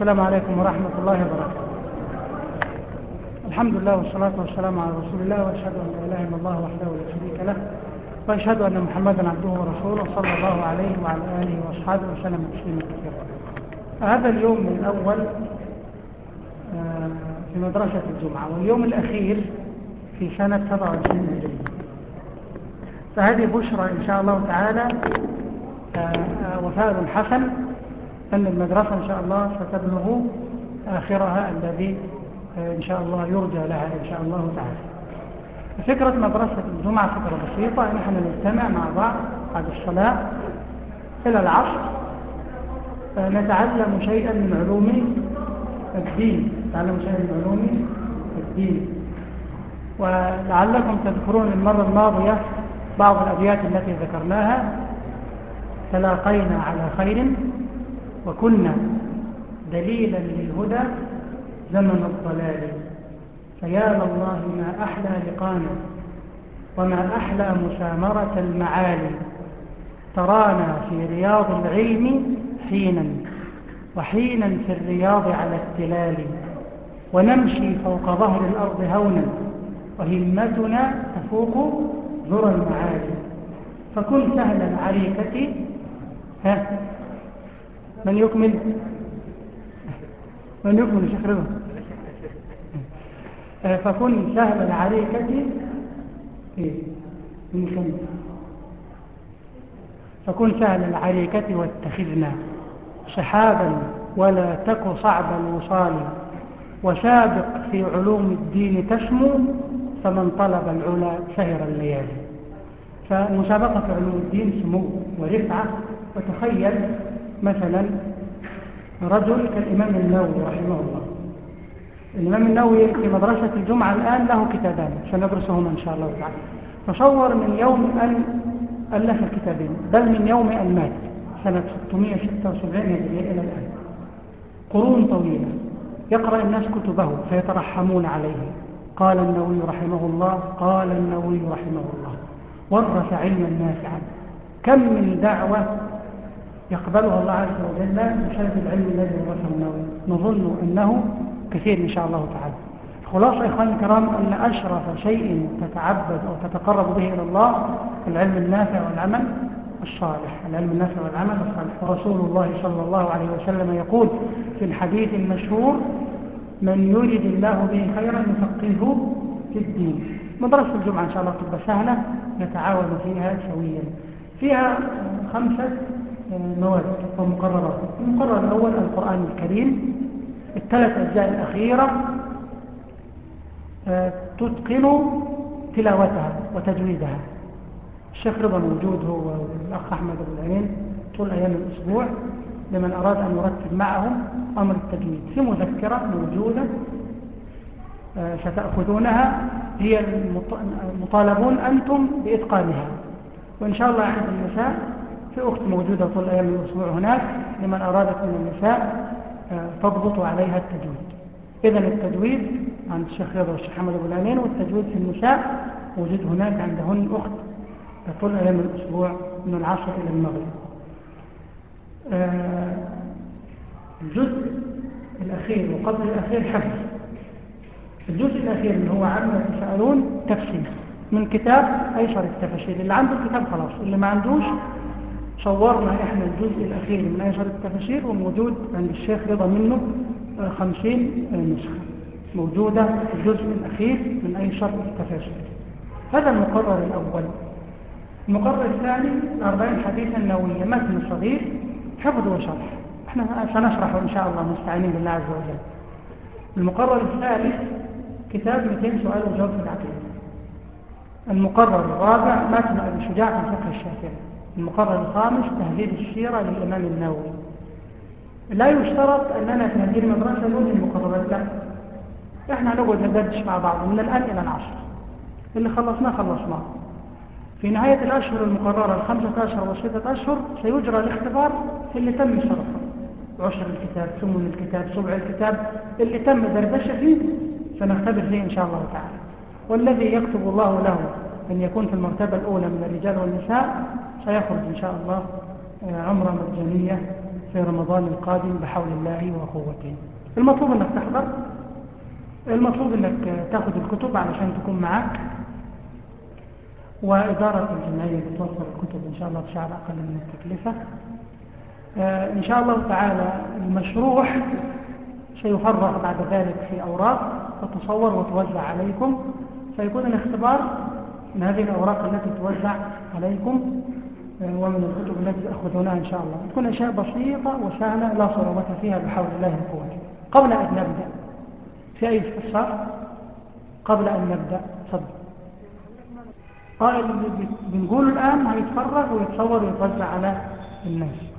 السلام عليكم ورحمة الله وبركاته. الحمد لله والصلاة والسلام على رسول الله وأشهد أن لا إله إلا الله وحده لا شريك له وأشهد أن محمدا عبده ورسوله صلى الله عليه وعلى آله وأصحابه وسلم تسليما كثيرا. هذا اليوم الأول في مدرسة الجمعة واليوم الأخير في سنة 27 هجرية. فهذه بشرى إن شاء الله تعالى وفاء حسن أن المدرسة إن شاء الله ستبلغ آخرها الذي إن شاء الله يرجى لها إن شاء الله تعالى. فكرة مدرسة الجمعة فكرة بسيطة نحن نجتمع مع بعض بعد الصلاة إلى العصر نتعلم شيئا من علوم الدين نتعلم شيئا من علوم الدين. ولعلكم تذكرون المرة الماضية بعض الأبيات التي ذكرناها. تلاقينا على خير. وكنا دليلا للهدى زمن الضلال. فيا لله ما أحلى لقانا وما أحلى مسامرة المعالي. ترانا في رياض العلم حينا وحينا في الرياض على التلال. ونمشي فوق ظهر الأرض هونا وهمتنا تفوق ذرى المعالي. فكن سهل العريكة. ها؟ من يكمل؟ من يكمل شيخ رضا. فكن سهل العريكة إيه؟ من فكن سهل العريكة واتخذنا سحابا ولا تك صعب الوصال وسابق في علوم الدين تسمو فمن طلب العلا سهر الليالي. فالمسابقة في علوم الدين سمو ورفعة وتخيل مثلا رجل كالإمام النووي رحمه الله. الإمام النووي في مدرسة الجمعة الآن له كتابان سندرسهما إن شاء الله تعالى. تصور من يوم أن ألف الكتابين بل من يوم أن مات سنة 676 هجرية إلى الآن. قرون طويلة. يقرأ الناس كتبه فيترحمون عليه. قال النووي رحمه الله قال النووي رحمه الله ورث علما نافعا. كم من دعوة يقبلها الله عز وجل بسبب العلم الذي ورثه النووي. نظن أنه كثير إن شاء الله تعالى. خلاصة إخواني الكرام أن أشرف شيء تتعبد أو تتقرب به إلى الله العلم النافع والعمل الصالح. العلم النافع والعمل الصالح. ورسول الله صلى الله عليه وسلم يقول في الحديث المشهور من يريد الله به خيرا يفقهه في الدين. مدرسة الجمعة إن شاء الله تبقى سهلة نتعاون فيها سويا فيها خمسة مواد ومقررات. المقرر الأول القرآن الكريم. الثلاث أجزاء الأخيرة تتقن تلاوتها وتجويدها. الشيخ رضا موجود هو والأخ أحمد أبو العين طول أيام الأسبوع لمن أراد أن يرتب معهم أمر التجويد. في مذكرة موجودة ستأخذونها هي المطالبون أنتم بإتقانها. وإن شاء الله عند النساء في أخت موجودة طول أيام الأسبوع هناك لمن أرادت من النساء تضبط عليها التجويد. إذا التجويد عند الشيخ رضا والشيخ حمد أبو العينين والتجويد في النساء موجود هناك عندهن أخت طول أيام الأسبوع من العصر إلى المغرب. الجزء الأخير وقبل الأخير حفظ. الجزء الأخير اللي هو عما يتساءلون تفسير من كتاب أيسر التفسير اللي عنده الكتاب خلاص اللي ما عندوش صورنا إحنا الجزء الأخير من أيسر التفسير وموجود عند الشيخ رضا منه خمسين نسخة. موجودة في الجزء الأخير من أيسر التفسير. هذا المقرر الأول. المقرر الثاني أربعين حديثا نووية متن صغير حفظ وشرح. إحنا سنشرحه إن شاء الله مستعينين بالله عز وجل. المقرر الثالث كتاب 200 سؤال وجواب في العقيدة. المقرر الرابع متن أبي شجاع في الفقه الشافعي. المقرر الخامس تهذيب السيرة للإمام النووي. لا يشترط أننا في هذه المدرسة نولي المقررات لا. إحنا نقعد ندردش مع بعض من الآن إلى العصر. اللي خلصناه خلصناه. في نهاية الأشهر المقررة الخمسة أشهر وستة أشهر سيجرى الاختبار في اللي تم شرحه. عشر الكتاب ثمن الكتاب سبع الكتاب اللي تم دردشة فيه سنختبر فيه إن شاء الله تعالى. والذي يكتب الله له أن يكون في المرتبة الأولى من الرجال والنساء سيخرج إن شاء الله عمرة مجانية في رمضان القادم بحول الله وقوته. المطلوب أنك تحضر المطلوب أنك تأخذ الكتب علشان تكون معك وإدارة الجمعية بتوفر الكتب إن شاء الله بشعر أقل من التكلفة. آه، إن شاء الله تعالى المشروح سيفرغ بعد ذلك في أوراق وتصور وتوزع عليكم فيكون الاختبار من هذه الأوراق التي توزع عليكم آه، ومن الكتب التي تأخذونها إن شاء الله. تكون أشياء بسيطة وسهلة لا صعوبة فيها بحول الله وقوته قبل أن نبدأ في أي استفسار قبل أن نبدأ. تفضل. قائل بنقول الآن هيتفرغ ويتصور ويتوزع على الناس.